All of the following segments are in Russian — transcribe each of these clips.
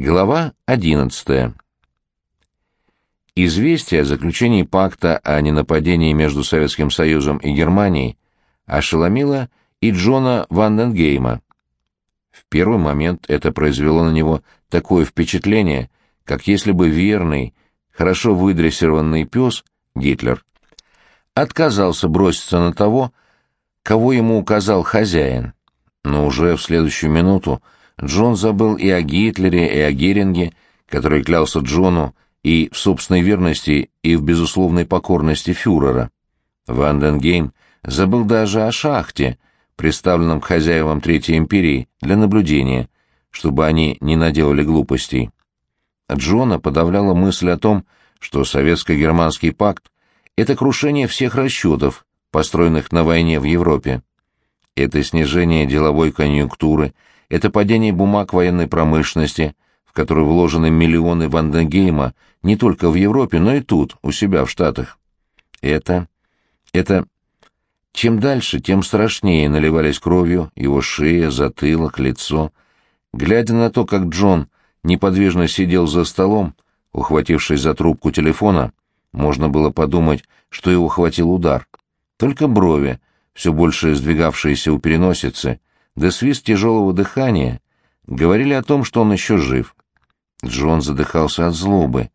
Глава 11. Известие о заключении пакта о ненападении между Советским Союзом и Германией ошеломило и Джона Ванденгейма. В первый момент это произвело на него такое впечатление, как если бы верный, хорошо выдрессированный пес, Гитлер, отказался броситься на того, кого ему указал хозяин. Но уже в следующую минуту Джон забыл и о Гитлере, и о Геринге, который клялся Джону и в собственной верности, и в безусловной покорности фюрера. Ванденгейм забыл даже о шахте, представленном хозяевам Третьей империи для наблюдения, чтобы они не наделали глупостей. Джона подавляла мысль о том, что советско-германский пакт — это крушение всех расчетов, построенных на войне в Европе. Это снижение деловой конъюнктуры — это падение бумаг военной промышленности, в которую вложены миллионы Ванденгейма не только в Европе, но и тут, у себя в Штатах. Это... это... Чем дальше, тем страшнее наливались кровью его шея, затылок, лицо. Глядя на то, как Джон неподвижно сидел за столом, ухватившись за трубку телефона, можно было подумать, что его хватил удар. Только брови, все больше сдвигавшиеся у переносицы, да свист тяжелого дыхания говорили о том, что он еще жив. Джон задыхался от злобы.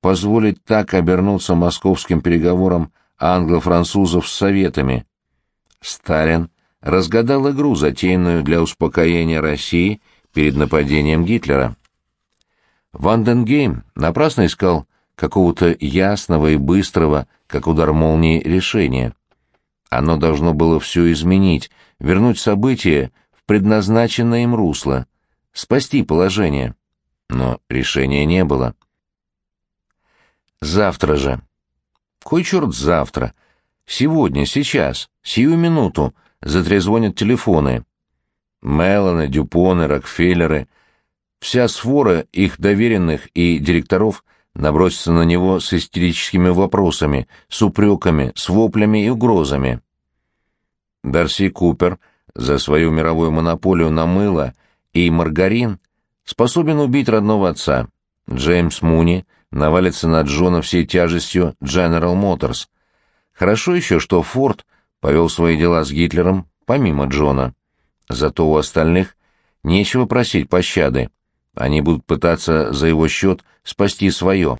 Позволить так обернуться московским переговорам англо-французов с советами. Сталин разгадал игру, затеянную для успокоения России перед нападением Гитлера. Ванденгейм напрасно искал какого-то ясного и быстрого, как удар молнии, решения. Оно должно было все изменить, вернуть события в предназначенное им русло, спасти положение. Но решения не было. Завтра же. Кой черт завтра? Сегодня, сейчас, сию минуту затрезвонят телефоны. Меллоны, Дюпоны, Рокфеллеры, вся свора их доверенных и директоров набросится на него с истерическими вопросами, с упреками, с воплями и угрозами. Дарси Купер за свою мировую монополию на мыло и маргарин способен убить родного отца. Джеймс Муни навалится на Джона всей тяжестью General Motors. Хорошо еще, что Форд повел свои дела с Гитлером помимо Джона. Зато у остальных нечего просить пощады. Они будут пытаться за его счет спасти свое.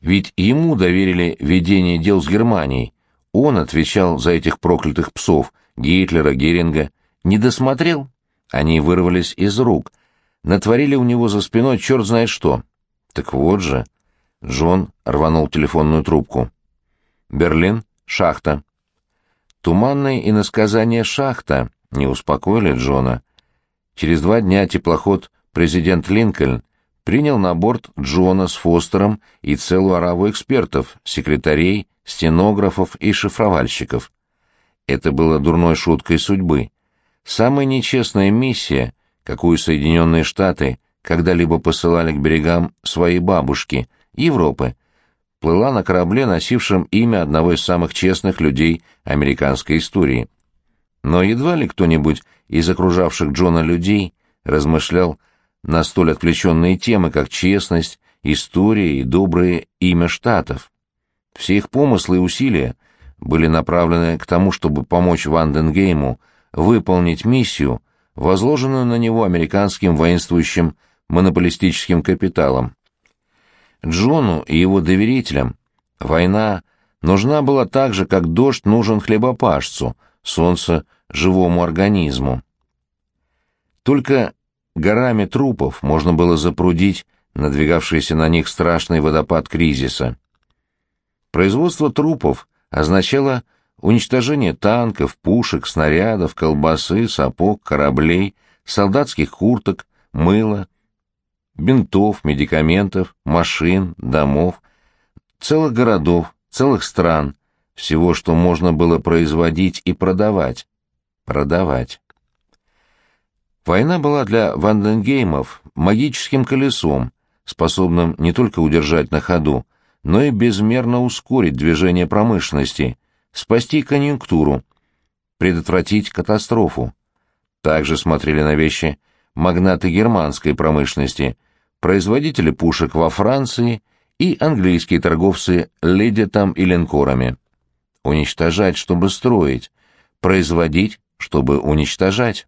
Ведь ему доверили ведение дел с Германией. Он отвечал за этих проклятых псов — Гитлера, Геринга, не досмотрел. Они вырвались из рук, натворили у него за спиной черт знает что. Так вот же. Джон рванул телефонную трубку. Берлин, шахта. Туманное иносказание «шахта» не успокоили Джона. Через два дня теплоход «Президент Линкольн» принял на борт Джона с Фостером и целую ораву экспертов, секретарей, стенографов и шифровальщиков. Это было дурной шуткой судьбы. Самая нечестная миссия, какую Соединенные Штаты когда-либо посылали к берегам своей бабушки, Европы, плыла на корабле, носившем имя одного из самых честных людей американской истории. Но едва ли кто-нибудь из окружавших Джона людей размышлял на столь отвлеченные темы, как честность, история и доброе имя Штатов. Все их помыслы и усилия были направлены к тому, чтобы помочь Ванденгейму выполнить миссию, возложенную на него американским воинствующим монополистическим капиталом. Джону и его доверителям война нужна была так же, как дождь нужен хлебопашцу, солнце — живому организму. Только горами трупов можно было запрудить надвигавшийся на них страшный водопад кризиса. Производство трупов означало уничтожение танков, пушек, снарядов, колбасы, сапог, кораблей, солдатских курток, мыла, бинтов, медикаментов, машин, домов, целых городов, целых стран, всего, что можно было производить и продавать. Продавать. Война была для Ванденгеймов магическим колесом, способным не только удержать на ходу, но и безмерно ускорить движение промышленности, спасти конъюнктуру, предотвратить катастрофу. Также смотрели на вещи магнаты германской промышленности, производители пушек во Франции и английские торговцы ледетом и линкорами. Уничтожать, чтобы строить, производить, чтобы уничтожать.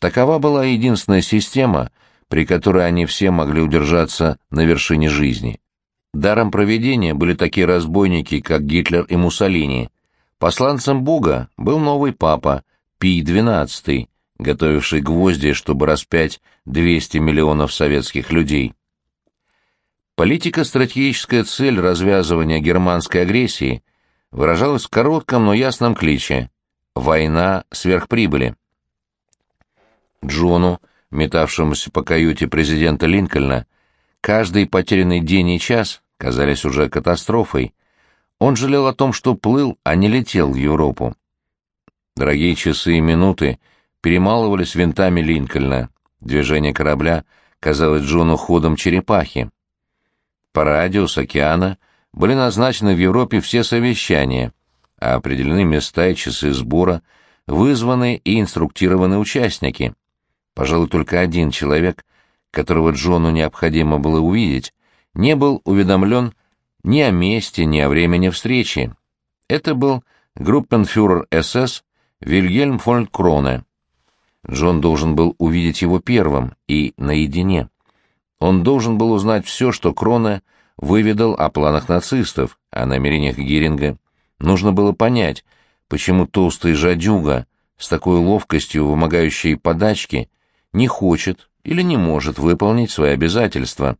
Такова была единственная система, при которой они все могли удержаться на вершине жизни. Даром проведения были такие разбойники, как Гитлер и Муссолини. Посланцем Бога был новый папа, Пий XII, готовивший гвозди, чтобы распять 200 миллионов советских людей. Политико-стратегическая цель развязывания германской агрессии выражалась в коротком, но ясном кличе «Война сверхприбыли». Джону, метавшемуся по каюте президента Линкольна, каждый потерянный день и час казались уже катастрофой. Он жалел о том, что плыл, а не летел в Европу. Дорогие часы и минуты перемалывались винтами Линкольна. Движение корабля казалось Джону ходом черепахи. По радио с океана были назначены в Европе все совещания, а определены места и часы сбора, вызваны и инструктированы участники. Пожалуй, только один человек, которого Джону необходимо было увидеть, не был уведомлен ни о месте, ни о времени встречи. Это был группенфюрер СС Вильгельм фон Кроне. Джон должен был увидеть его первым и наедине. Он должен был узнать все, что Кроне выведал о планах нацистов, о намерениях Геринга. Нужно было понять, почему толстый жадюга, с такой ловкостью вымогающий подачки, не хочет или не может выполнить свои обязательства.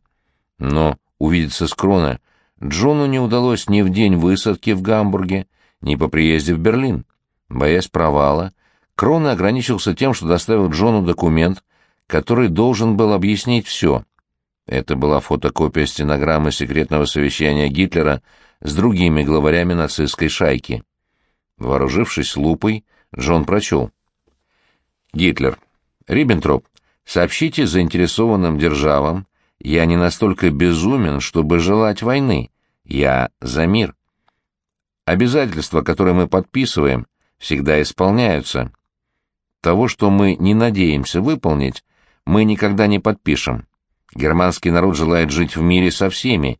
Но увидеться с Кроне Джону не удалось ни в день высадки в Гамбурге, ни по приезде в Берлин. Боясь провала, Крона ограничился тем, что доставил Джону документ, который должен был объяснить все. Это была фотокопия стенограммы секретного совещания Гитлера с другими главарями нацистской шайки. Вооружившись лупой, Джон прочел. Гитлер. Риббентроп, сообщите заинтересованным державам, я не настолько безумен, чтобы желать войны. Я за мир. Обязательства, которые мы подписываем, всегда исполняются. Того, что мы не надеемся выполнить, мы никогда не подпишем. Германский народ желает жить в мире со всеми.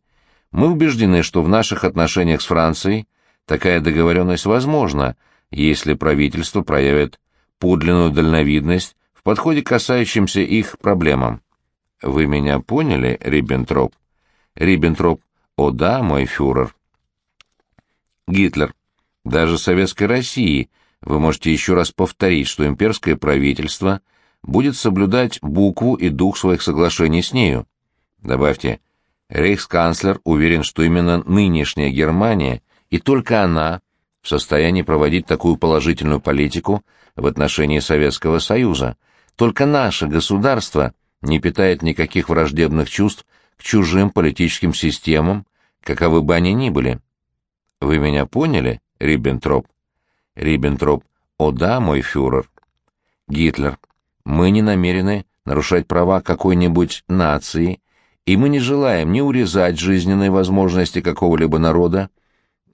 Мы убеждены, что в наших отношениях с Францией такая договоренность возможна, если правительство проявит подлинную дальновидность в подходе к касающимся их проблемам. Вы меня поняли, Риббентроп? Риббентроп, о да, мой фюрер. Гитлер. Даже Советской России вы можете еще раз повторить, что имперское правительство будет соблюдать букву и дух своих соглашений с нею. Добавьте, рейхсканцлер уверен, что именно нынешняя Германия и только она в состоянии проводить такую положительную политику в отношении Советского Союза – только наше государство не питает никаких враждебных чувств к чужим политическим системам, каковы бы они ни были. Вы меня поняли, Риббентроп? Риббентроп. О да, мой фюрер. Гитлер. Мы не намерены нарушать права какой-нибудь нации, и мы не желаем ни урезать жизненные возможности какого-либо народа,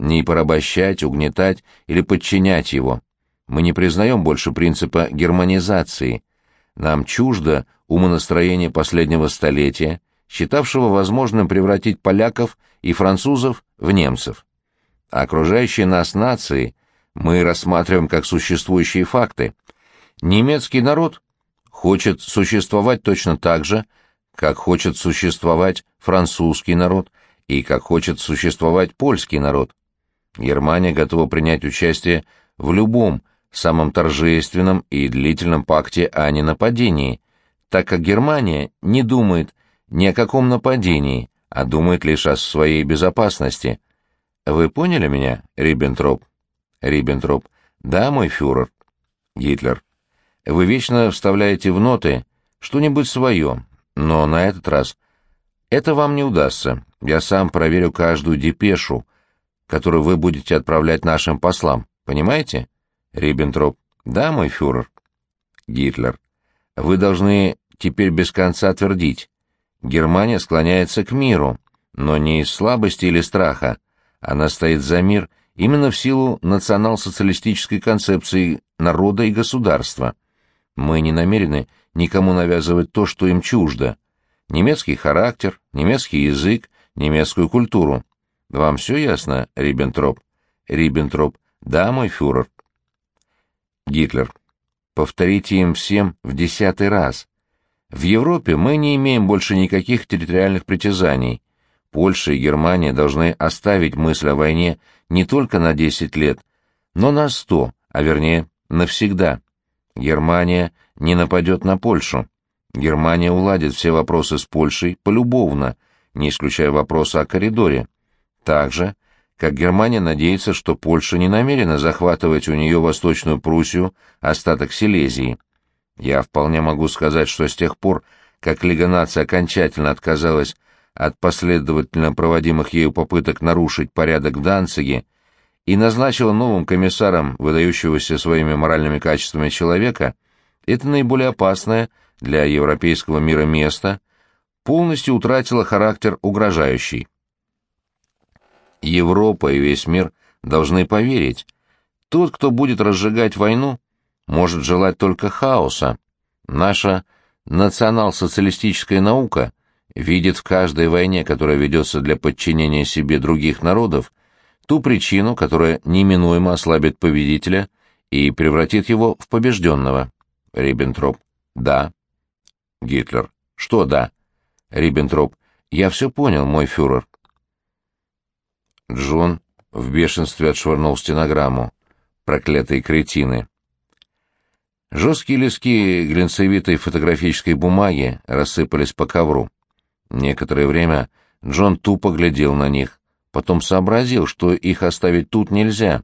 ни порабощать, угнетать или подчинять его. Мы не признаем больше принципа германизации, нам чуждо умонастроение последнего столетия, считавшего возможным превратить поляков и французов в немцев. А окружающие нас нации мы рассматриваем как существующие факты. Немецкий народ хочет существовать точно так же, как хочет существовать французский народ и как хочет существовать польский народ. Германия готова принять участие в любом самом торжественном и длительном пакте о ненападении, так как Германия не думает ни о каком нападении, а думает лишь о своей безопасности. Вы поняли меня, Риббентроп? Риббентроп. Да, мой фюрер. Гитлер. Вы вечно вставляете в ноты что-нибудь свое, но на этот раз это вам не удастся. Я сам проверю каждую депешу, которую вы будете отправлять нашим послам. Понимаете? Риббентроп. Да, мой фюрер. Гитлер. Вы должны теперь без конца твердить. Германия склоняется к миру, но не из слабости или страха. Она стоит за мир именно в силу национал-социалистической концепции народа и государства. Мы не намерены никому навязывать то, что им чуждо. немецкий характер, немецкий язык, немецкую культуру. Вам все ясно, Риббентроп? Риббентроп. Да, мой фюрер. Гитлер. Повторите им всем в десятый раз. В Европе мы не имеем больше никаких территориальных притязаний. Польша и Германия должны оставить мысль о войне не только на 10 лет, но на 100, а вернее, навсегда. Германия не нападет на Польшу. Германия уладит все вопросы с Польшей полюбовно, не исключая вопроса о коридоре. Так же, как Германия надеется, что Польша не намерена захватывать у нее Восточную Пруссию, остаток Силезии. Я вполне могу сказать, что с тех пор, как Лига наций окончательно отказалась от последовательно проводимых ею попыток нарушить порядок в Данциге и назначила новым комиссаром выдающегося своими моральными качествами человека, это наиболее опасное для европейского мира место полностью утратило характер угрожающий. Европа и весь мир должны поверить, тот, кто будет разжигать войну, может желать только хаоса. Наша национал-социалистическая наука видит в каждой войне, которая ведется для подчинения себе других народов, ту причину, которая неминуемо ослабит победителя и превратит его в побежденного. Риббентроп. Да. Гитлер. Что да? Риббентроп. Я все понял, мой фюрер. Джон в бешенстве отшвырнул стенограмму. Проклятые кретины. Жесткие лески глинцевитой фотографической бумаги рассыпались по ковру. Некоторое время Джон тупо глядел на них, потом сообразил, что их оставить тут нельзя.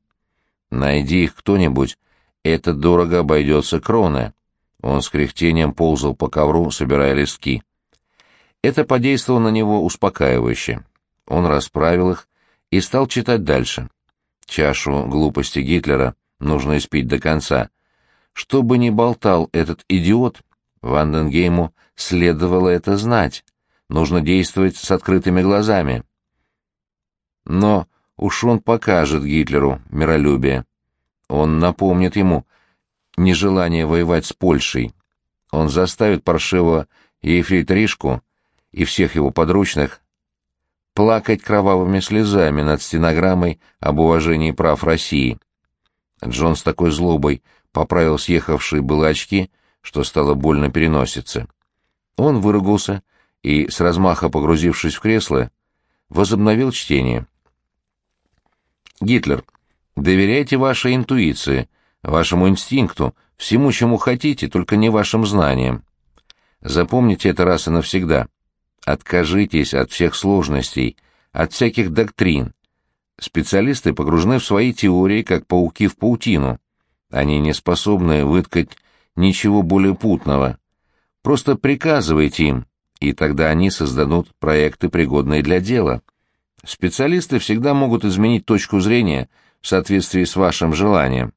Найди их кто-нибудь, это дорого обойдется кроны. Он с кряхтением ползал по ковру, собирая листки. Это подействовало на него успокаивающе. Он расправил их и стал читать дальше. Чашу глупости Гитлера нужно испить до конца. Что бы ни болтал этот идиот, Ванденгейму следовало это знать. Нужно действовать с открытыми глазами. Но уж он покажет Гитлеру миролюбие. Он напомнит ему нежелание воевать с Польшей. Он заставит паршивого ефрейторишку и всех его подручных плакать кровавыми слезами над стенограммой об уважении прав России. Джон с такой злобой поправил съехавшие было очки, что стало больно переноситься. Он выругался и, с размаха погрузившись в кресло, возобновил чтение. Гитлер, доверяйте вашей интуиции, вашему инстинкту, всему, чему хотите, только не вашим знаниям. Запомните это раз и навсегда. Откажитесь от всех сложностей, от всяких доктрин. Специалисты погружены в свои теории, как пауки в паутину. Они не способны выткать ничего более путного. Просто приказывайте им, и тогда они создадут проекты, пригодные для дела. Специалисты всегда могут изменить точку зрения в соответствии с вашим желанием.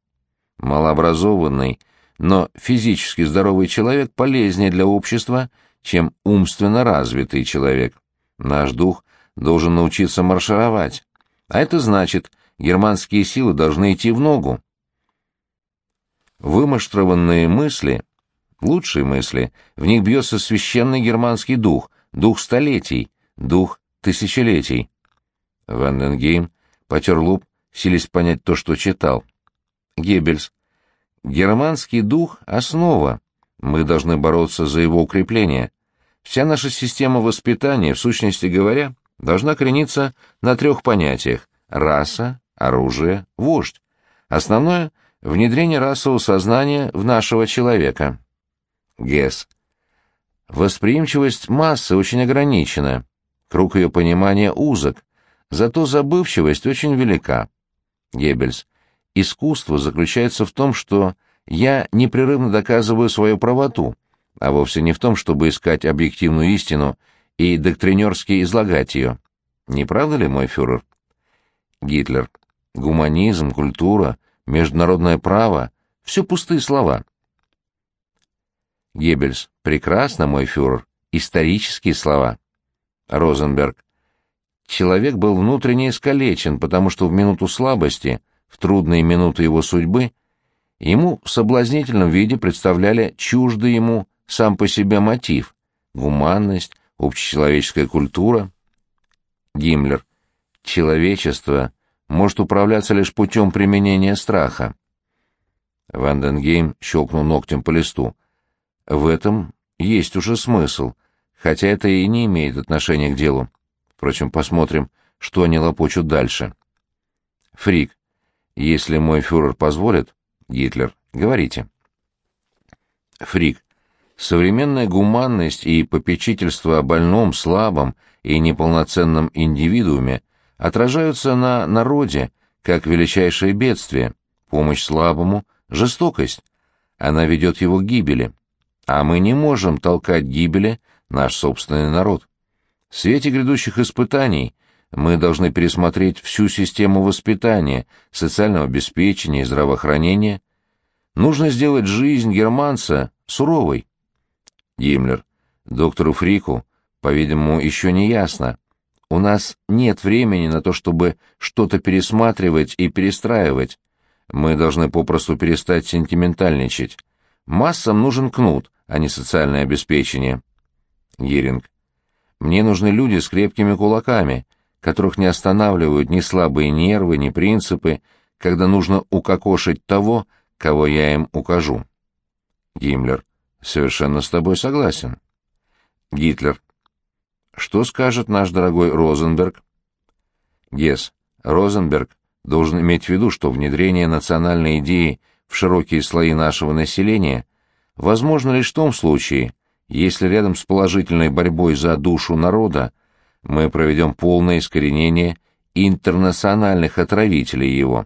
Малообразованный, но физически здоровый человек полезнее для общества, чем умственно развитый человек. Наш дух должен научиться маршировать, а это значит, германские силы должны идти в ногу. Вымаштрованные мысли лучшие мысли, в них бьется священный германский дух, дух столетий, дух тысячелетий. Ванденгейм потер лоб, силясь понять то, что читал. Геббельс. Германский дух — основа. Мы должны бороться за его укрепление. Вся наша система воспитания, в сущности говоря, должна корениться на трех понятиях — раса, оружие, вождь. Основное — внедрение расового сознания в нашего человека. Гесс. Восприимчивость массы очень ограничена, круг ее понимания узок, зато забывчивость очень велика. Геббельс. Искусство заключается в том, что я непрерывно доказываю свою правоту, а вовсе не в том, чтобы искать объективную истину и доктринерски излагать ее. Не правда ли, мой фюрер? Гитлер. Гуманизм, культура, международное право — все пустые слова. Геббельс. Прекрасно, мой фюрер. Исторические слова. Розенберг. Человек был внутренне искалечен, потому что в минуту слабости, в трудные минуты его судьбы, ему в соблазнительном виде представляли чуждый ему сам по себе мотив — гуманность, общечеловеческая культура. Гиммлер. Человечество может управляться лишь путем применения страха. Ванденгейм щелкнул ногтем по листу. В этом есть уже смысл, хотя это и не имеет отношения к делу. Впрочем, посмотрим, что они лопочут дальше. Фрик, если мой фюрер позволит, Гитлер, говорите. Фрик, современная гуманность и попечительство о больном, слабом и неполноценном индивидууме отражаются на народе как величайшее бедствие, помощь слабому, жестокость. Она ведет его к гибели. А мы не можем толкать гибели наш собственный народ. В свете грядущих испытаний мы должны пересмотреть всю систему воспитания, социального обеспечения и здравоохранения. Нужно сделать жизнь германца суровой. Гиммлер. Доктору Фрику, по-видимому, еще не ясно. У нас нет времени на то, чтобы что-то пересматривать и перестраивать. Мы должны попросту перестать сентиментальничать. Массам нужен кнут, а не социальное обеспечение. Геринг. Мне нужны люди с крепкими кулаками, которых не останавливают ни слабые нервы, ни принципы, когда нужно укокошить того, кого я им укажу. Гиммлер. Совершенно с тобой согласен. Гитлер. Что скажет наш дорогой Розенберг? Гесс. Розенберг должен иметь в виду, что внедрение национальной идеи в широкие слои нашего населения возможно лишь в том случае, если рядом с положительной борьбой за душу народа мы проведем полное искоренение интернациональных отравителей его.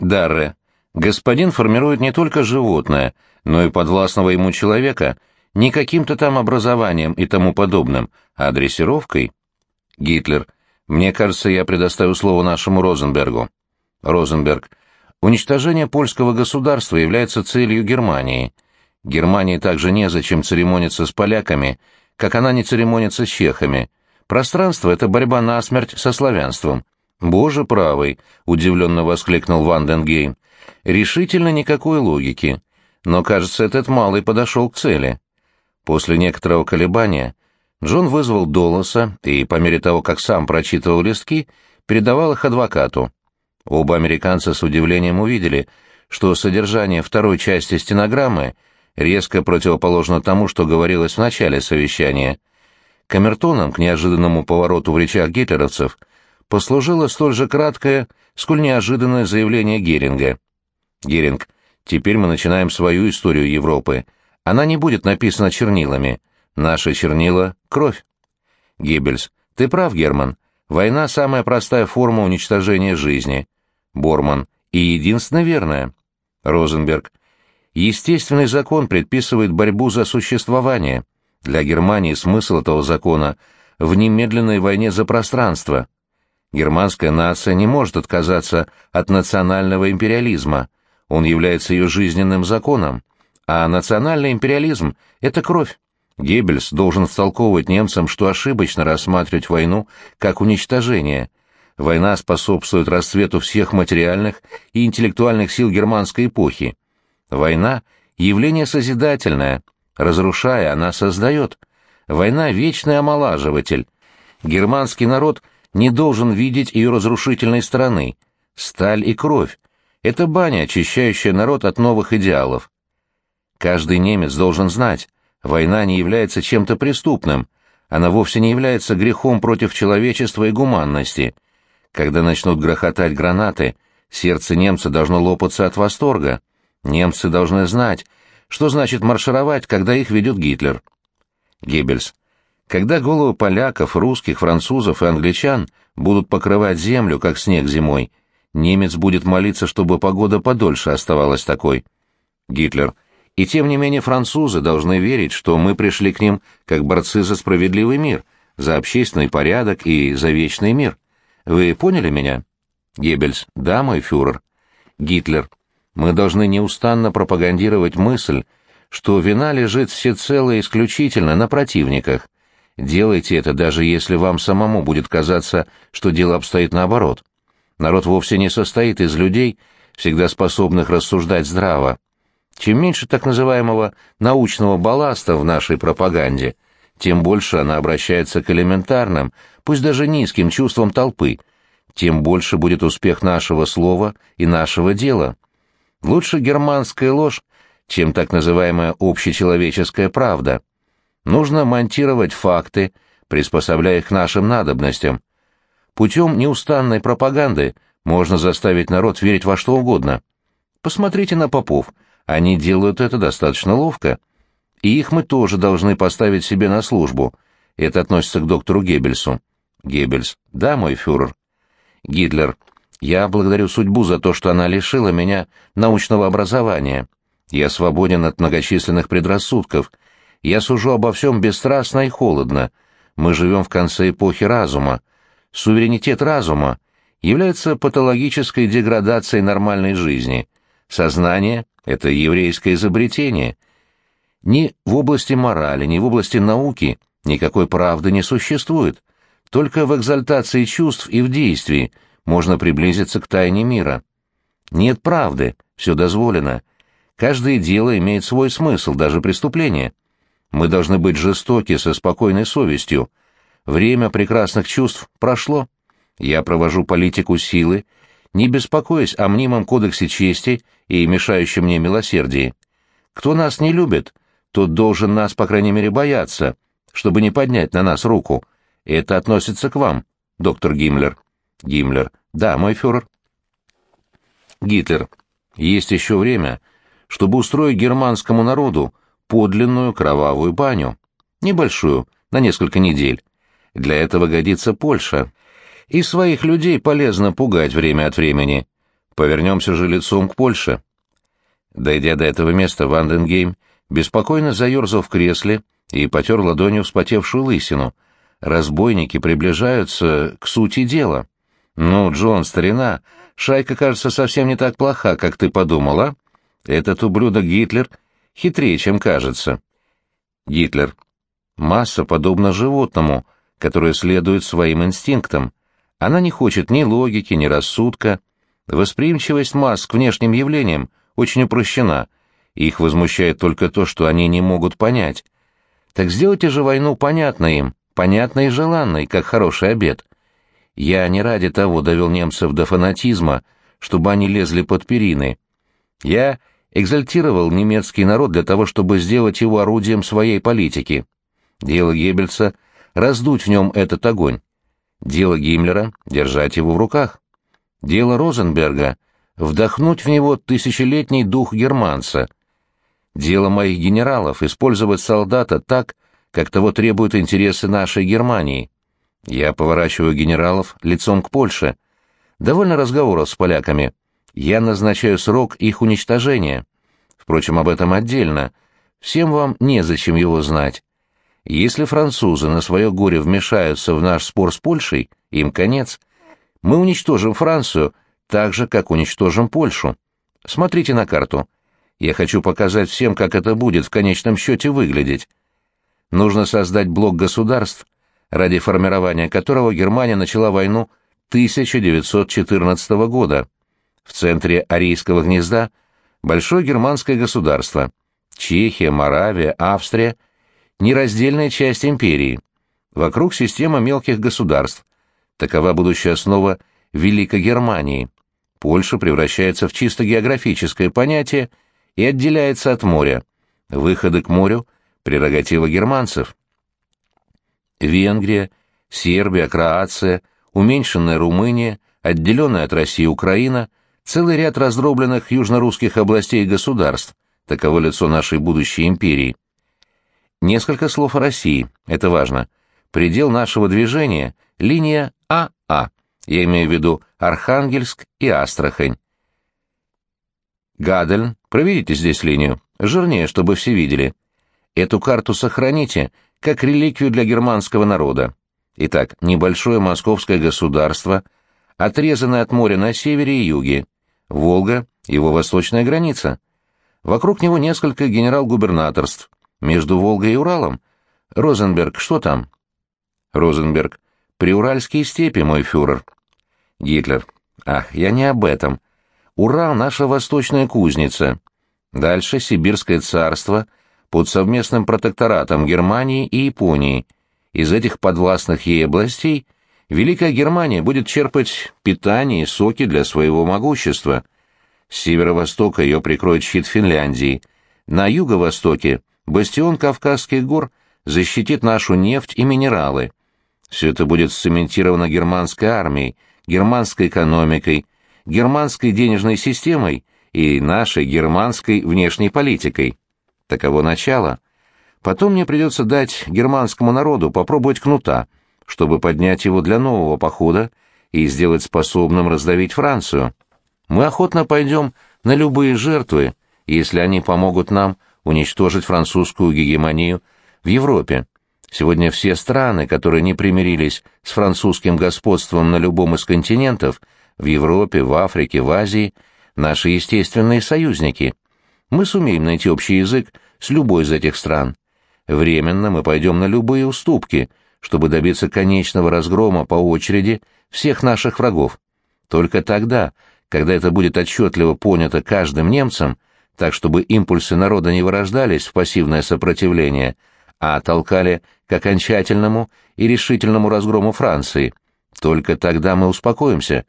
Дарре, господин формирует не только животное, но и подвластного ему человека не каким-то там образованием и тому подобным, а дрессировкой. Гитлер, мне кажется, я предоставлю слово нашему Розенбергу. Розенберг, уничтожение польского государства является целью Германии. Германии также незачем церемониться с поляками, как она не церемонится с чехами. Пространство — это борьба насмерть со славянством. «Боже правый!» — удивленно воскликнул Ванденгейм. «Решительно никакой логики. Но, кажется, этот малый подошел к цели». После некоторого колебания Джон вызвал Долоса и, по мере того, как сам прочитывал листки, передавал их адвокату. Оба американца с удивлением увидели, что содержание второй части стенограммы — резко противоположно тому, что говорилось в начале совещания. Камертоном к неожиданному повороту в речах гитлеровцев послужило столь же краткое, сколь неожиданное заявление Геринга. Геринг, теперь мы начинаем свою историю Европы. Она не будет написана чернилами. Наши чернила — кровь. Геббельс, ты прав, Герман. Война — самая простая форма уничтожения жизни. Борман, и единственно верная. Розенберг, Естественный закон предписывает борьбу за существование. Для Германии смысл этого закона в немедленной войне за пространство. Германская нация не может отказаться от национального империализма. Он является ее жизненным законом. А национальный империализм – это кровь. Геббельс должен втолковывать немцам, что ошибочно рассматривать войну как уничтожение. Война способствует расцвету всех материальных и интеллектуальных сил германской эпохи. Война — явление созидательное. Разрушая, она создает. Война — вечный омолаживатель. Германский народ не должен видеть ее разрушительной стороны. Сталь и кровь — это баня, очищающая народ от новых идеалов. Каждый немец должен знать, война не является чем-то преступным, она вовсе не является грехом против человечества и гуманности. Когда начнут грохотать гранаты, сердце немца должно лопаться от восторга. Немцы должны знать, что значит маршировать, когда их ведет Гитлер. Геббельс. Когда головы поляков, русских, французов и англичан будут покрывать землю, как снег зимой, немец будет молиться, чтобы погода подольше оставалась такой. Гитлер. И тем не менее французы должны верить, что мы пришли к ним как борцы за справедливый мир, за общественный порядок и за вечный мир. Вы поняли меня? Геббельс. Да, мой фюрер. Гитлер. Мы должны неустанно пропагандировать мысль, что вина лежит всецело и исключительно на противниках. Делайте это, даже если вам самому будет казаться, что дело обстоит наоборот. Народ вовсе не состоит из людей, всегда способных рассуждать здраво. Чем меньше так называемого научного балласта в нашей пропаганде, тем больше она обращается к элементарным, пусть даже низким чувствам толпы, тем больше будет успех нашего слова и нашего дела. Лучше германская ложь, чем так называемая общечеловеческая правда. Нужно монтировать факты, приспособляя их к нашим надобностям. Путем неустанной пропаганды можно заставить народ верить во что угодно. Посмотрите на попов, они делают это достаточно ловко. И их мы тоже должны поставить себе на службу. Это относится к доктору Геббельсу. Геббельс. Да, мой фюрер. Гитлер. Я благодарю судьбу за то, что она лишила меня научного образования. Я свободен от многочисленных предрассудков. Я сужу обо всем бесстрастно и холодно. Мы живем в конце эпохи разума. Суверенитет разума является патологической деградацией нормальной жизни. Сознание — это еврейское изобретение — ни в области морали, ни в области науки никакой правды не существует. Только в экзальтации чувств и в действии можно приблизиться к тайне мира. Нет правды, все дозволено. Каждое дело имеет свой смысл, даже преступление. Мы должны быть жестоки со спокойной совестью. Время прекрасных чувств прошло. Я провожу политику силы, не беспокоясь о мнимом кодексе чести и мешающем мне милосердии. Кто нас не любит, тот должен нас, по крайней мере, бояться, чтобы не поднять на нас руку. Это относится к вам, доктор Гиммлер. Гиммлер. Да, мой фюрер. Гитлер. Есть еще время, чтобы устроить германскому народу подлинную кровавую баню. Небольшую, на несколько недель. Для этого годится Польша. И своих людей полезно пугать время от времени. Повернемся же лицом к Польше. Дойдя до этого места, Ванденгейм беспокойно заерзал в кресле и потер ладонью вспотевшую лысину. Разбойники приближаются к сути дела. «Ну, Джон, старина, шайка, кажется, совсем не так плоха, как ты подумала. Этот ублюдок Гитлер хитрее, чем кажется». Гитлер. Масса подобна животному, которое следует своим инстинктам. Она не хочет ни логики, ни рассудка. Восприимчивость масс к внешним явлениям очень упрощена — их возмущает только то, что они не могут понять. Так сделайте же войну понятной им, понятной и желанной, как хороший обед. Я не ради того довел немцев до фанатизма, чтобы они лезли под перины. Я экзальтировал немецкий народ для того, чтобы сделать его орудием своей политики. Дело Геббельса — раздуть в нем этот огонь. Дело Гиммлера — держать его в руках. Дело Розенберга — вдохнуть в него тысячелетний дух германца — Дело моих генералов — использовать солдата так, как того требуют интересы нашей Германии. Я поворачиваю генералов лицом к Польше. Довольно разговоров с поляками. Я назначаю срок их уничтожения. Впрочем, об этом отдельно. Всем вам незачем его знать. Если французы на свое горе вмешаются в наш спор с Польшей, им конец. Мы уничтожим Францию так же, как уничтожим Польшу. Смотрите на карту. Я хочу показать всем, как это будет в конечном счете выглядеть. Нужно создать блок государств, ради формирования которого Германия начала войну 1914 года. В центре Арийского гнезда большое германское государство. Чехия, Моравия, Австрия – нераздельная часть империи. Вокруг система мелких государств. Такова будущая основа Великой Германии. Польша превращается в чисто географическое понятие – и отделяется от моря. Выходы к морю – прерогатива германцев. Венгрия, Сербия, Кроация, уменьшенная Румыния, отделенная от России Украина, целый ряд раздробленных южно-русских областей и государств, таково лицо нашей будущей империи. Несколько слов о России, это важно. Предел нашего движения – линия АА, я имею в виду Архангельск и Астрахань. Гадельн, проведите здесь линию, жирнее, чтобы все видели. Эту карту сохраните, как реликвию для германского народа. Итак, небольшое московское государство, отрезанное от моря на севере и юге. Волга — его восточная граница. Вокруг него несколько генерал-губернаторств. Между Волгой и Уралом. Розенберг, что там? Розенберг. Приуральские степи, мой фюрер. Гитлер. Ах, я не об этом. Урал — наша восточная кузница. Дальше Сибирское царство, под совместным протекторатом Германии и Японии. Из этих подвластных ей областей Великая Германия будет черпать питание и соки для своего могущества. С северо-востока ее прикроет щит Финляндии. На юго-востоке бастион Кавказских гор защитит нашу нефть и минералы. Все это будет сцементировано германской армией, германской экономикой, германской денежной системой и нашей германской внешней политикой. Таково начало. Потом мне придется дать германскому народу попробовать кнута, чтобы поднять его для нового похода и сделать способным раздавить Францию. Мы охотно пойдем на любые жертвы, если они помогут нам уничтожить французскую гегемонию в Европе. Сегодня все страны, которые не примирились с французским господством на любом из континентов, в Европе, в Африке, в Азии, наши естественные союзники. Мы сумеем найти общий язык с любой из этих стран. Временно мы пойдем на любые уступки, чтобы добиться конечного разгрома по очереди всех наших врагов. Только тогда, когда это будет отчетливо понято каждым немцем, так чтобы импульсы народа не вырождались в пассивное сопротивление – а толкали к окончательному и решительному разгрому Франции. Только тогда мы успокоимся.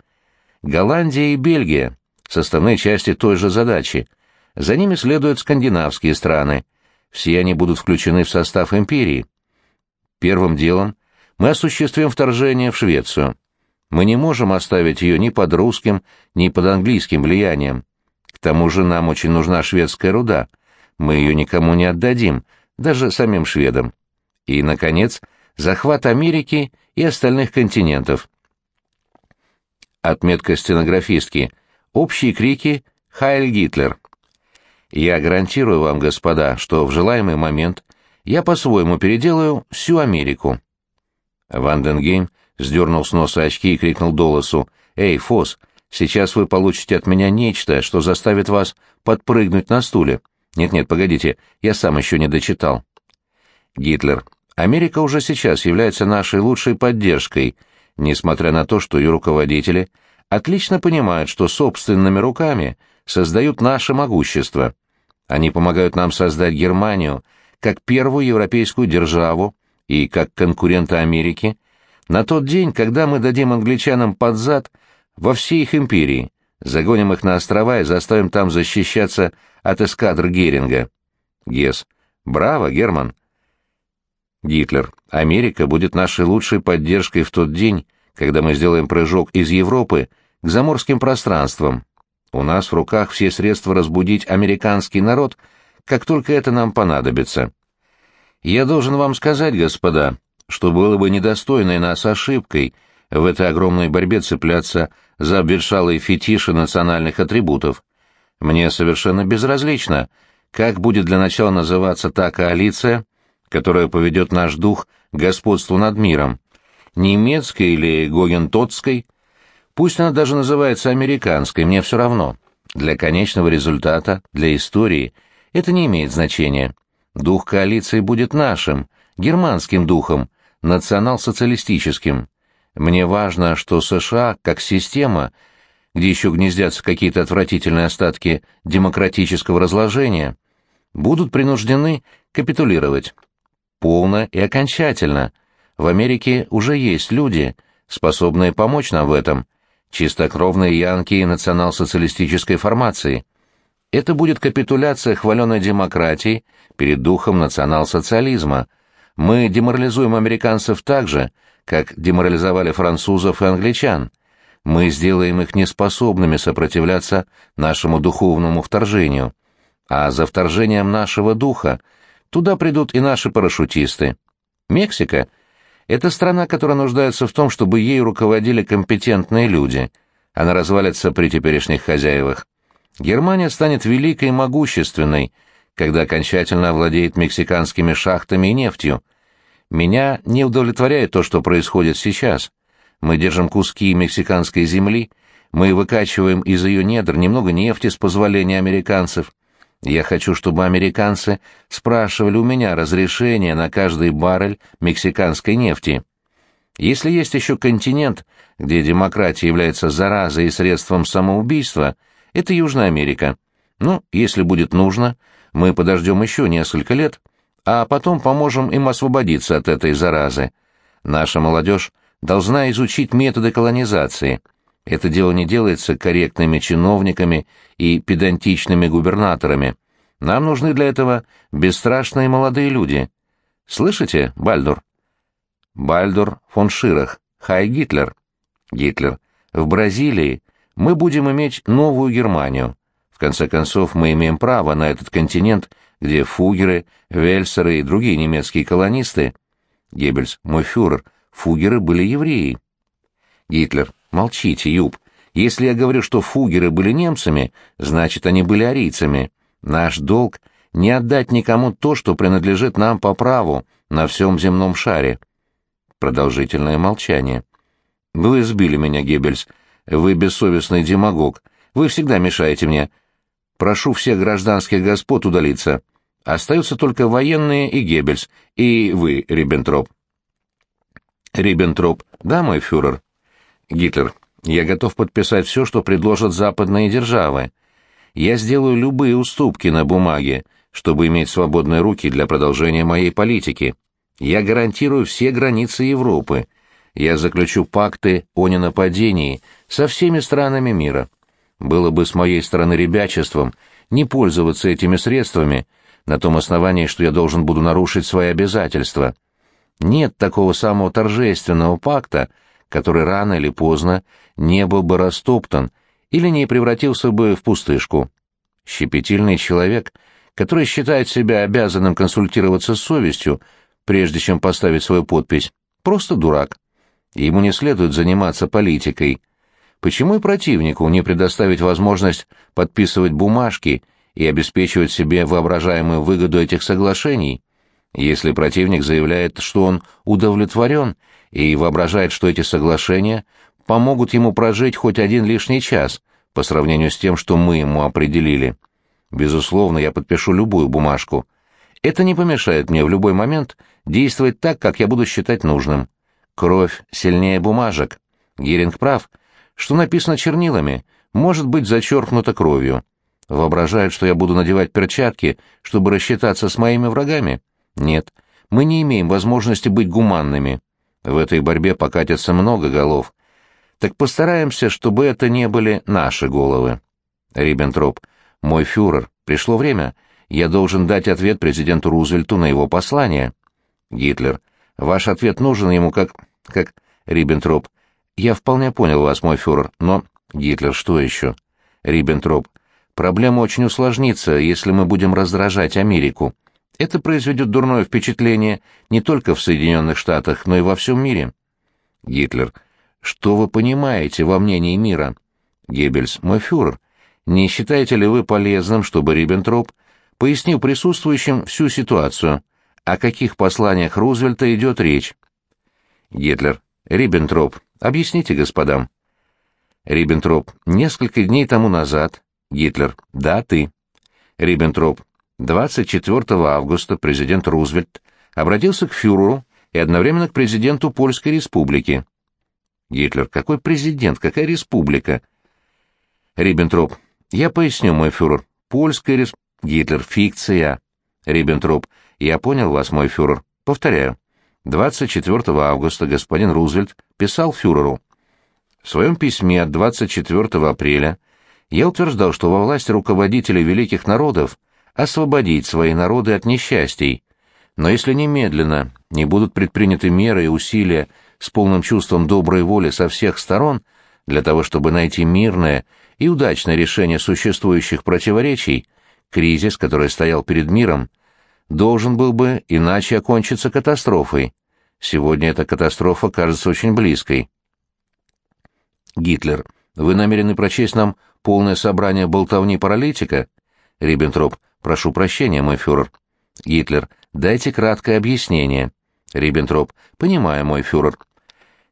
Голландия и Бельгия — составные части той же задачи. За ними следуют скандинавские страны. Все они будут включены в состав империи. Первым делом мы осуществим вторжение в Швецию. Мы не можем оставить ее ни под русским, ни под английским влиянием. Тому же нам очень нужна шведская руда. Мы ее никому не отдадим — даже самим шведам. И, наконец, захват Америки и остальных континентов. Отметка стенографистки. Общие крики «Хайль Гитлер!». Я гарантирую вам, господа, что в желаемый момент я по-своему переделаю всю Америку. Ванденгейм сдернул с носа очки и крикнул Долосу. «Эй, Фос, сейчас вы получите от меня нечто, что заставит вас подпрыгнуть на стуле. Нет-нет, погодите, я сам еще не дочитал. Гитлер. Америка уже сейчас является нашей лучшей поддержкой, несмотря на то, что ее руководители отлично понимают, что собственными руками создают наше могущество. Они помогают нам создать Германию как первую европейскую державу и как конкурента Америки на тот день, когда мы дадим англичанам под зад во всей их империи, загоним их на острова и заставим там защищаться от эскадр Геринга. Гес. Браво, Герман. Гитлер. Америка будет нашей лучшей поддержкой в тот день, когда мы сделаем прыжок из Европы к заморским пространствам. У нас в руках все средства разбудить американский народ, как только это нам понадобится. Я должен вам сказать, господа, что было бы недостойной нас ошибкой в этой огромной борьбе цепляться за обветшалые фетиши национальных атрибутов. Мне совершенно безразлично, как будет для начала называться та коалиция, которая поведет наш дух к господству над миром. Немецкой или Гогентотской? Пусть она даже называется американской, мне все равно. Для конечного результата, для истории, это не имеет значения. Дух коалиции будет нашим, германским духом, национал-социалистическим. Мне важно, что США, как система, где еще гнездятся какие-то отвратительные остатки демократического разложения, будут принуждены капитулировать. Полно и окончательно. В Америке уже есть люди, способные помочь нам в этом, чистокровные янки национал-социалистической формации. Это будет капитуляция хваленой демократии перед духом национал-социализма. Мы деморализуем американцев так же, как деморализовали французов и англичан – мы сделаем их неспособными сопротивляться нашему духовному вторжению. А за вторжением нашего духа туда придут и наши парашютисты. Мексика — это страна, которая нуждается в том, чтобы ей руководили компетентные люди. Она развалится при теперешних хозяевах. Германия станет великой и могущественной, когда окончательно овладеет мексиканскими шахтами и нефтью. Меня не удовлетворяет то, что происходит сейчас — мы держим куски мексиканской земли, мы выкачиваем из ее недр немного нефти с позволения американцев. Я хочу, чтобы американцы спрашивали у меня разрешение на каждый баррель мексиканской нефти. Если есть еще континент, где демократия является заразой и средством самоубийства, это Южная Америка. Ну, если будет нужно, Мы подождем еще несколько лет, а потом поможем им освободиться от этой заразы. Наша молодежь должна изучить методы колонизации. Это дело не делается корректными чиновниками и педантичными губернаторами. Нам нужны для этого бесстрашные молодые люди. Слышите, Бальдур? Бальдур фон Ширах. Хай Гитлер. Гитлер. В Бразилии мы будем иметь новую Германию. В конце концов, мы имеем право на этот континент, где фугеры, вельсеры и другие немецкие колонисты. Геббельс, мой фюрер, фугеры были евреи. Гитлер, молчите, Юб. Если я говорю, что фугеры были немцами, значит, они были арийцами. Наш долг — не отдать никому то, что принадлежит нам по праву на всем земном шаре. Продолжительное молчание. Вы сбили меня, Геббельс. Вы бессовестный демагог. Вы всегда мешаете мне. Прошу всех гражданских господ удалиться. Остаются только военные и Геббельс, и вы, Риббентроп. Риббентроп. Да, мой фюрер. Гитлер. Я готов подписать все, что предложат западные державы. Я сделаю любые уступки на бумаге, чтобы иметь свободные руки для продолжения моей политики. Я гарантирую все границы Европы. Я заключу пакты о ненападении со всеми странами мира. Было бы с моей стороны ребячеством не пользоваться этими средствами на том основании, что я должен буду нарушить свои обязательства. Нет такого самого торжественного пакта, который рано или поздно не был бы растоптан или не превратился бы в пустышку. Щепетильный человек, который считает себя обязанным консультироваться с совестью, прежде чем поставить свою подпись, просто дурак. Ему не следует заниматься политикой. Почему и противнику не предоставить возможность подписывать бумажки и обеспечивать себе воображаемую выгоду этих соглашений? Если противник заявляет, что он удовлетворен и воображает, что эти соглашения помогут ему прожить хоть один лишний час по сравнению с тем, что мы ему определили. Безусловно, я подпишу любую бумажку. Это не помешает мне в любой момент действовать так, как я буду считать нужным. Кровь сильнее бумажек. Геринг прав. Что написано чернилами, может быть зачеркнуто кровью. Воображают, что я буду надевать перчатки, чтобы рассчитаться с моими врагами? Нет, мы не имеем возможности быть гуманными. В этой борьбе покатится много голов. Так постараемся, чтобы это не были наши головы. Риббентроп, мой фюрер, пришло время. Я должен дать ответ президенту Рузвельту на его послание. Гитлер, Ваш ответ нужен ему как... как... Риббентроп. Я вполне понял вас, мой фюрер, но... Гитлер, что еще? Риббентроп. Проблема очень усложнится, если мы будем раздражать Америку. Это произведет дурное впечатление не только в Соединенных Штатах, но и во всем мире. Гитлер. Что вы понимаете во мнении мира? Геббельс. Мой фюрер. Не считаете ли вы полезным, чтобы Риббентроп пояснил присутствующим всю ситуацию? О каких посланиях Рузвельта идет речь? Гитлер. Риббентроп. Объясните господам. Риббентроп. Несколько дней тому назад. Гитлер. Да, ты. Риббентроп. 24 августа президент Рузвельт обратился к фюреру и одновременно к президенту Польской республики. Гитлер. Какой президент? Какая республика? Риббентроп. Я поясню, мой фюрер. Польская республика. Гитлер. Фикция. Риббентроп. Я понял вас, мой фюрер. Повторяю. 24 августа господин Рузвельт писал фюреру. В своем письме от 24 апреля я утверждал, что во власти руководителей великих народов освободить свои народы от несчастий. Но если немедленно не будут предприняты меры и усилия с полным чувством доброй воли со всех сторон для того, чтобы найти мирное и удачное решение существующих противоречий, кризис, который стоял перед миром, должен был бы иначе окончиться катастрофой. Сегодня эта катастрофа кажется очень близкой. Гитлер, вы намерены прочесть нам полное собрание болтовни паралитика? Риббентроп, прошу прощения, мой фюрер. Гитлер, дайте краткое объяснение. Риббентроп, понимаю, мой фюрер.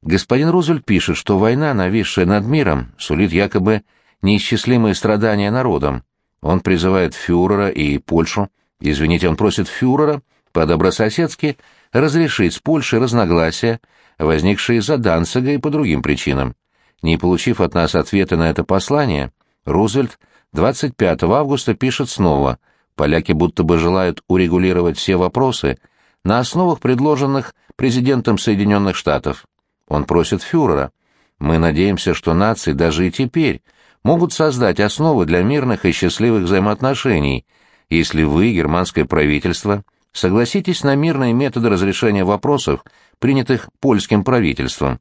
Господин Рузвельт пишет, что война, нависшая над миром, сулит якобы неисчислимые страдания народам. Он призывает фюрера и Польшу Извините, он просит фюрера по-добрососедски разрешить с Польшей разногласия, возникшие из-за Данцига и по другим причинам. Не получив от нас ответа на это послание, Рузвельт 25 августа пишет снова Поляки будто бы желают урегулировать все вопросы на основах, предложенных президентом Соединенных Штатов. Он просит фюрера. Мы надеемся, что нации даже и теперь могут создать основы для мирных и счастливых взаимоотношений, если вы, германское правительство, согласитесь на мирные методы разрешения вопросов, принятых польским правительством.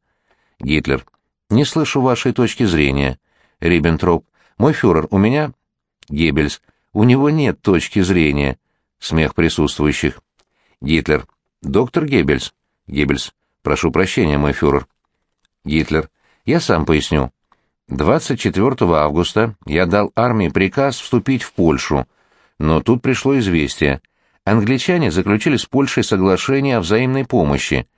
Гитлер. Не слышу вашей точки зрения. Риббентроп. Мой фюрер, у меня... Геббельс. У него нет точки зрения. Смех присутствующих. Гитлер. Доктор Геббельс. Геббельс. Прошу прощения, мой фюрер. Гитлер. Я сам поясню. 24 августа я дал армии приказ вступить в Польшу, но тут пришло известие. Англичане заключили с Польшей соглашение о взаимной помощи.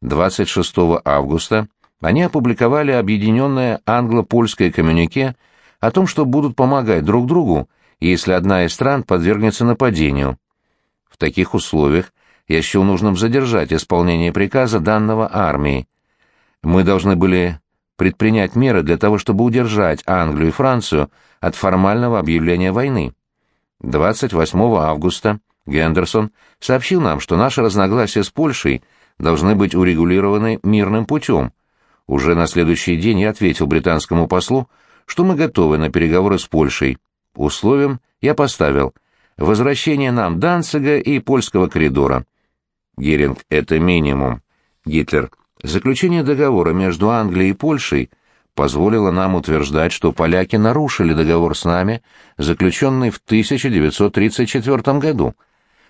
26 августа они опубликовали объединенное англо-польское коммюнике о том, что будут помогать друг другу, если одна из стран подвергнется нападению. В таких условиях я счел нужным задержать исполнение приказа данного армии. Мы должны были предпринять меры для того, чтобы удержать Англию и Францию от формального объявления войны. 28 августа Гендерсон сообщил нам, что наши разногласия с Польшей должны быть урегулированы мирным путем, уже на следующий день я ответил британскому послу, что мы готовы на переговоры с Польшей. Условием я поставил возвращение нам Данцига и польского коридора. Геринг — это минимум. Гитлер. Заключение договора между Англией и Польшей позволило нам утверждать, что поляки нарушили договор с нами, заключенный в 1934 году.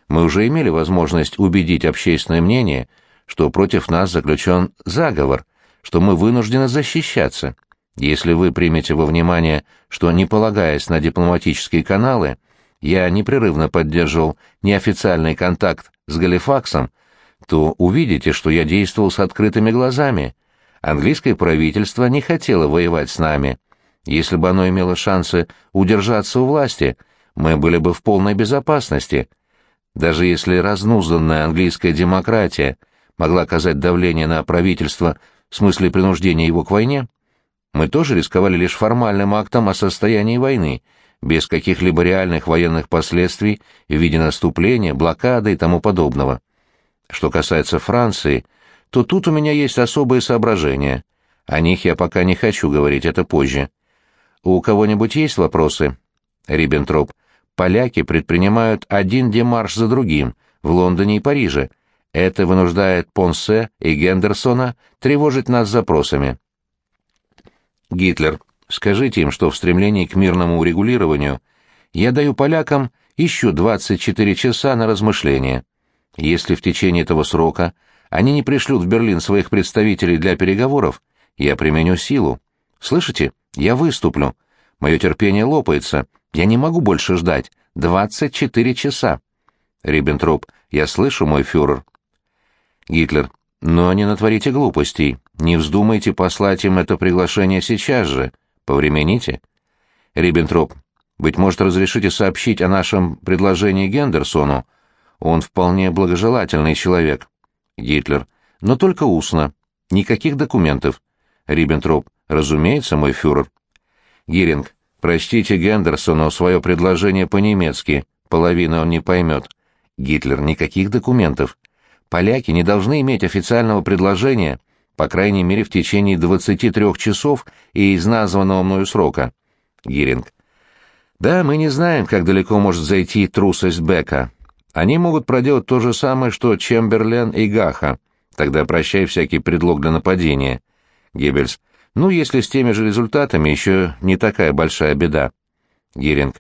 Мы уже имели возможность убедить общественное мнение, что против нас заключен заговор, что мы вынуждены защищаться. Если вы примете во внимание, что, не полагаясь на дипломатические каналы, я непрерывно поддерживал неофициальный контакт с Галифаксом, то увидите, что я действовал с открытыми глазами. Английское правительство не хотело воевать с нами. Если бы оно имело шансы удержаться у власти, мы были бы в полной безопасности. Даже если разнузданная английская демократия могла оказать давление на правительство в смысле принуждения его к войне, мы тоже рисковали лишь формальным актом о состоянии войны, без каких-либо реальных военных последствий в виде наступления, блокады и тому подобного. Что касается Франции, то тут у меня есть особые соображения. О них я пока не хочу говорить, это позже. У кого-нибудь есть вопросы? Риббентроп. Поляки предпринимают один демарш за другим в Лондоне и Париже, это вынуждает Понсе и Гендерсона тревожить нас запросами. Гитлер, скажите им, что в стремлении к мирному урегулированию я даю полякам еще 24 часа на размышление. Если в течение этого срока они не пришлют в Берлин своих представителей для переговоров, я применю силу. Слышите? Я выступлю. Мое терпение лопается. Я не могу больше ждать. 24 часа. Риббентроп, я слышу, мой фюрер. Гитлер. Но не натворите глупостей. Не вздумайте послать им это приглашение сейчас же. Повремените. Риббентроп. Быть может, разрешите сообщить о нашем предложении Гендерсону? Он вполне благожелательный человек. Гитлер. Но только устно. Никаких документов. Риббентроп. Разумеется, мой фюрер. Гиринг. Простите Гендерсону свое предложение по-немецки. Половину он не поймет. Гитлер. Никаких документов поляки не должны иметь официального предложения, по крайней мере, в течение 23 часов и из названного мною срока. Гиринг. Да, мы не знаем, как далеко может зайти трусость Бека. Они могут проделать то же самое, что Чемберлен и Гаха. Тогда прощай всякий предлог для нападения. Геббельс. Ну, если с теми же результатами, еще не такая большая беда. Гиринг.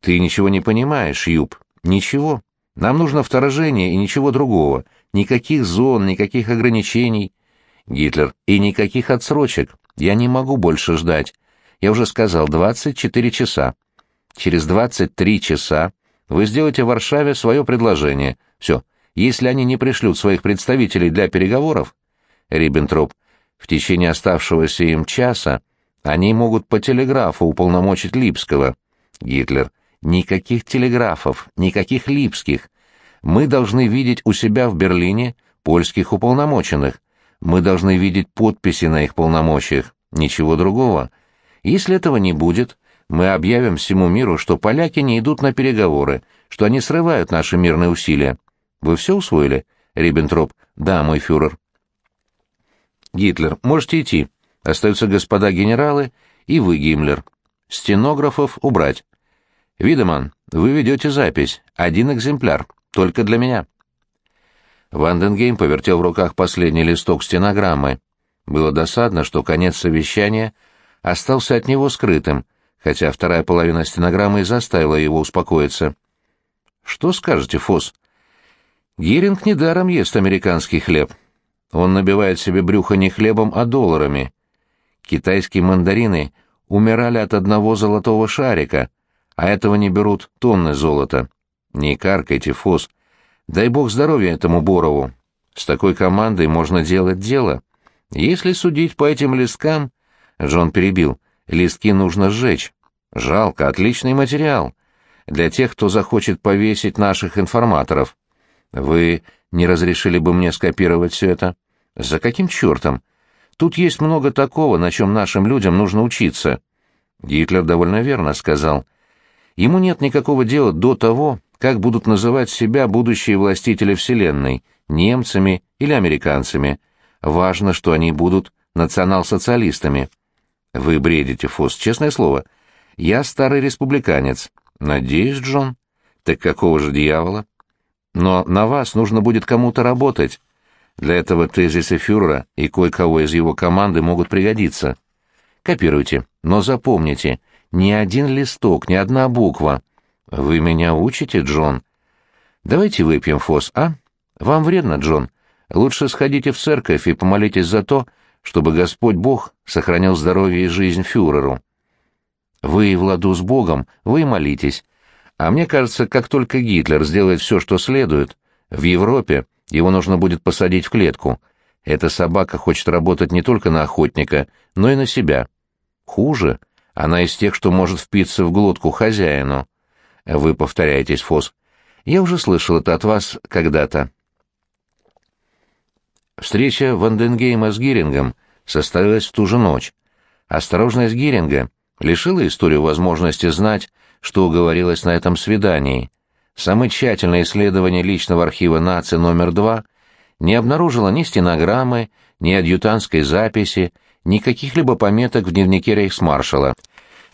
Ты ничего не понимаешь, Юб. Ничего. Нам нужно вторжение и ничего другого. Никаких зон, никаких ограничений. Гитлер. И никаких отсрочек. Я не могу больше ждать. Я уже сказал, 24 часа. Через 23 часа вы сделаете в Варшаве свое предложение. Все. Если они не пришлют своих представителей для переговоров... Риббентроп. В течение оставшегося им часа они могут по телеграфу уполномочить Липского. Гитлер. Никаких телеграфов, никаких липских. Мы должны видеть у себя в Берлине польских уполномоченных. Мы должны видеть подписи на их полномочиях. Ничего другого. Если этого не будет, мы объявим всему миру, что поляки не идут на переговоры, что они срывают наши мирные усилия. Вы все усвоили, Риббентроп? Да, мой фюрер. Гитлер, можете идти. Остаются господа генералы и вы, Гиммлер. Стенографов убрать. Видеман, вы ведете запись. Один экземпляр. Только для меня. Ванденгейм повертел в руках последний листок стенограммы. Было досадно, что конец совещания остался от него скрытым, хотя вторая половина стенограммы и заставила его успокоиться. «Что скажете, Фос?» «Геринг недаром ест американский хлеб. Он набивает себе брюхо не хлебом, а долларами. Китайские мандарины умирали от одного золотого шарика, а этого не берут тонны золота. Не каркайте, Фос. Дай бог здоровья этому Борову. С такой командой можно делать дело. Если судить по этим листкам... Джон перебил. Листки нужно сжечь. Жалко, отличный материал. Для тех, кто захочет повесить наших информаторов. Вы не разрешили бы мне скопировать все это? За каким чертом? Тут есть много такого, на чем нашим людям нужно учиться. Гитлер довольно верно сказал. Ему нет никакого дела до того, как будут называть себя будущие властители Вселенной, немцами или американцами. Важно, что они будут национал-социалистами. Вы бредите, Фос, честное слово. Я старый республиканец. Надеюсь, Джон. Так какого же дьявола? Но на вас нужно будет кому-то работать. Для этого тезисы фюрера и кое-кого из его команды могут пригодиться. Копируйте, но запомните, ни один листок, ни одна буква. Вы меня учите, Джон? Давайте выпьем, Фос, а? Вам вредно, Джон. Лучше сходите в церковь и помолитесь за то, чтобы Господь Бог сохранил здоровье и жизнь фюреру. Вы в ладу с Богом, вы молитесь. А мне кажется, как только Гитлер сделает все, что следует, в Европе его нужно будет посадить в клетку. Эта собака хочет работать не только на охотника, но и на себя. Хуже, она из тех, что может впиться в глотку хозяину. Вы повторяетесь, Фос. Я уже слышал это от вас когда-то. Встреча Ванденгейма с Гирингом состоялась в ту же ночь. Осторожность Гиринга лишила историю возможности знать, что говорилось на этом свидании. Самое тщательное исследование личного архива нации номер два не обнаружило ни стенограммы, ни адъютантской записи, ни каких-либо пометок в дневнике рейхсмаршала.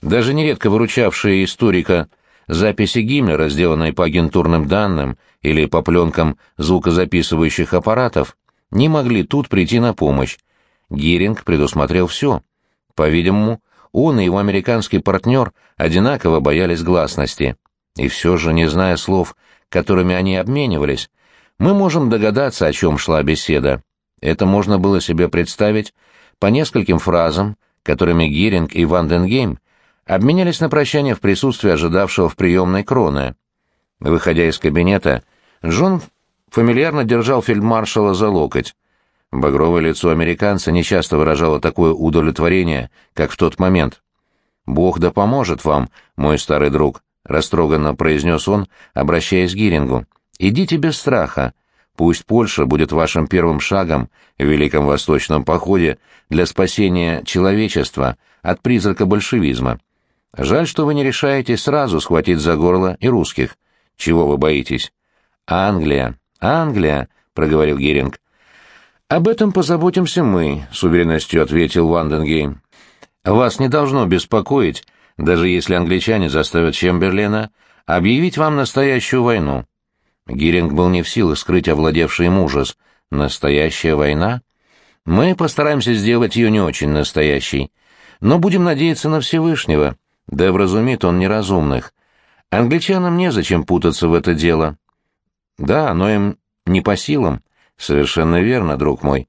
Даже нередко выручавшие историка записи Гиммлера, сделанные по агентурным данным или по пленкам звукозаписывающих аппаратов, не могли тут прийти на помощь. Геринг предусмотрел все. По-видимому, он и его американский партнер одинаково боялись гласности. И все же, не зная слов, которыми они обменивались, мы можем догадаться, о чем шла беседа. Это можно было себе представить по нескольким фразам, которыми Геринг и Ванденгейм обменялись на прощание в присутствии ожидавшего в приемной кроны. Выходя из кабинета, Джон фамильярно держал фельдмаршала за локоть. Багровое лицо американца нечасто выражало такое удовлетворение, как в тот момент. «Бог да поможет вам, мой старый друг», — растроганно произнес он, обращаясь к Гирингу. «Идите без страха. Пусть Польша будет вашим первым шагом в Великом Восточном походе для спасения человечества от призрака большевизма. Жаль, что вы не решаетесь сразу схватить за горло и русских. Чего вы боитесь? Англия, Англия, проговорил Геринг. Об этом позаботимся мы, с уверенностью ответил Ванденгейм. Вас не должно беспокоить, даже если англичане заставят Чемберлена объявить вам настоящую войну. Гиринг был не в силах скрыть овладевший им ужас. Настоящая война? Мы постараемся сделать ее не очень настоящей, но будем надеяться на Всевышнего. Да вразумит он неразумных. Англичанам незачем путаться в это дело. Да, но им не по силам. Совершенно верно, друг мой.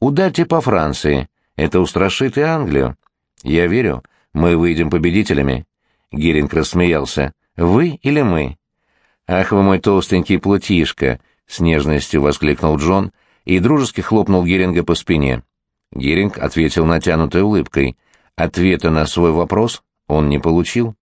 Ударьте по Франции. Это устрашит и Англию. Я верю, мы выйдем победителями. Геринг рассмеялся. Вы или мы? Ах вы мой толстенький плутишка, с нежностью воскликнул Джон и дружески хлопнул Геринга по спине. Геринг ответил натянутой улыбкой. Ответа на свой вопрос он не получил.